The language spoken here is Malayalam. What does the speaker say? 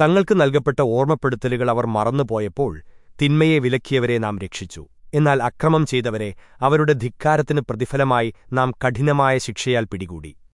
തങ്ങൾക്ക് നൽകപ്പെട്ട ഓർമ്മപ്പെടുത്തലുകൾ അവർ മറന്നുപോയപ്പോൾ തിന്മയെ വിലക്കിയവരെ നാം രക്ഷിച്ചു. എന്നാൽ അക്രമം ചെയ്തവരെ അവരുടെ ധിക്കാരത്തിന് പ്രതിഫലമായി നാം കഠിനമായ ശിക്ഷയാൽ പിടികൂടി.